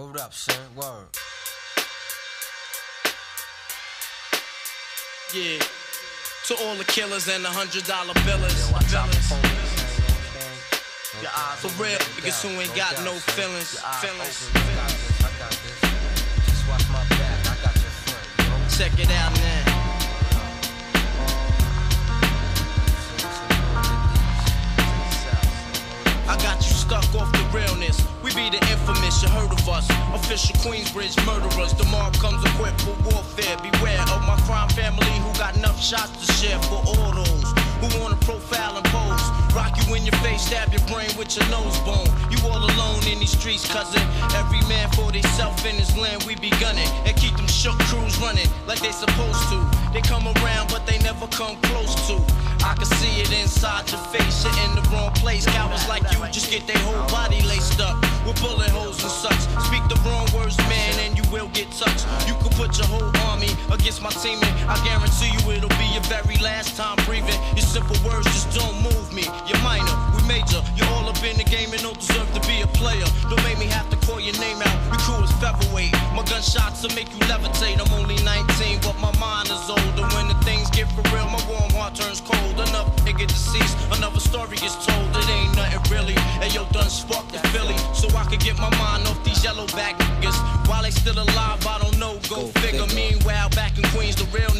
Hold up, son. Word. Yeah. To all the killers and the hundred dollar billers. For police, you know what Your eyes For real, niggas who ain't got no feelings. Feelings. open, I got this, infamous, you heard of us. Official Queensbridge murderers. Mobb comes equipped for warfare. Beware of my crime family who got enough shots to share for all those who wanna profile and in your face, stab your brain with your nose bone. You all alone in these streets, cousin. Every man for theyself in his land, we be gunning. And keep them shook crews running like they supposed to. They come around, but they never come close to. I can see it inside your face, you're in the wrong place. Cowards like you just get their whole body laced up with bullet holes and such. Speak the wrong words, man, and you will get touched. You could put your whole army against my team, and I guarantee you it'll be your very last time breathing. Your simple words just don't move me. You're minor, You're all up in the game and don't deserve to be a player. Don't make me have to call your name out. Your crew is featherweight. My gunshots will make you levitate. I'm only 19, but my mind is older. When the things get for real, my warm heart turns cold. Another nigga deceased, another story gets told. It ain't nothing really. And yo, done sparked the Philly, so I could get my mind off these yellow back niggas. While they still alive,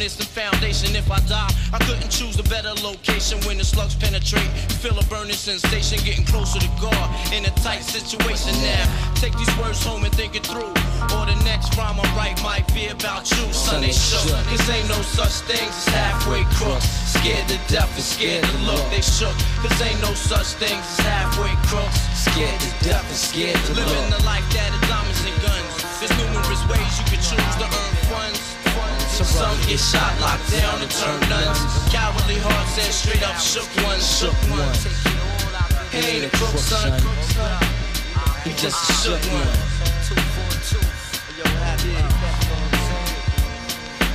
The and foundation. If I die, I couldn't choose a better location when the slugs penetrate. Feel a burning sensation, getting closer to God in a tight situation now. Take these words home and think it through. Or the next rhyme I write might be about you, son. They shook. Cause ain't no such things as halfway crooks. Scared to death and scared to look. They shook. Cause ain't no such things as halfway crooks. Scared to death and scared to look. Living the life that is diamonds and guns. There's numerous get shot, locked down, and turn nuns. Cowardly hearts and straight up shook ones. Shook ones. He ain't a crook, son. He just a shook one.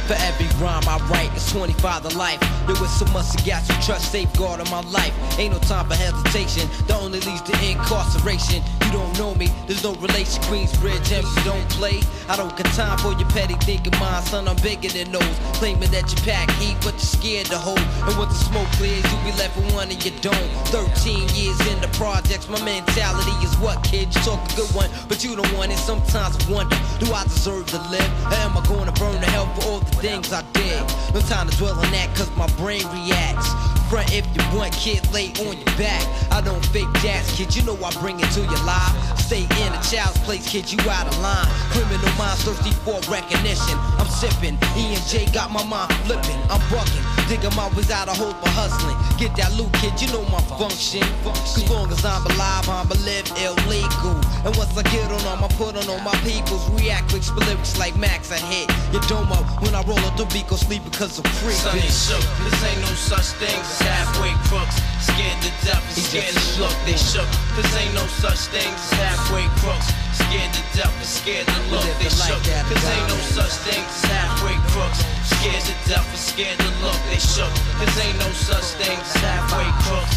For every rhyme I write, it's 25 to life. There was so much I got you trust safeguard in my life. Ain't no time for hesitation. That only leads to incarceration. You don't know me, there's no relation. Queensbridge, and you don't play. I don't got time for your petty thinking, mind, son. I'm bigger than those. Claiming that you pack heat, but you're scared to hold. And once the smoke clears, you be left with one and you don't. 13 years in the projects, my mentality is what, kid? You talk a good one, but you don't want it. Sometimes I wonder, do I deserve to live? Or am I gonna burn to hell for all the things I did? No time to dwell on that, cause my brain reacts. Front if you want, kid, lay on your back. I don't fake jazz, kid, you know I bring it to your life. Stay in a child's place, kid, you out of line. Criminal minds thirsty for recognition. I'm sipping, E and J got my mind flipping. I'm bucking, digging my ways out of hope for hustling. Get that loot, kid, you know my function. Cause long as I'm alive, I'ma live illegal. And once I get on them, I put on all my peoples. React with lyrics like Max, I hit your domo. When I roll up the beat, go sleep because I'm free. They shook. This ain't no such thing as halfway crooks. Scared to death and scared to look. They shook. This ain't no such thing as halfway crooks. Scared to death and scared to look. They shook. This ain't no such thing as halfway crooks. Scared to death and scared to look. They shook. This ain't no such thing as halfway crooks.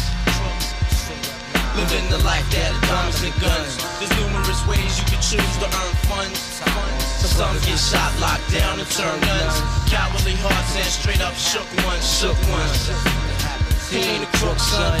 Living the life that diamonds and guns. There's numerous ways you can choose to earn funds. Some get shot, locked down, and turn nuns. Cowardly hearts and straight up shook ones, shook ones. He ain't a crook, son.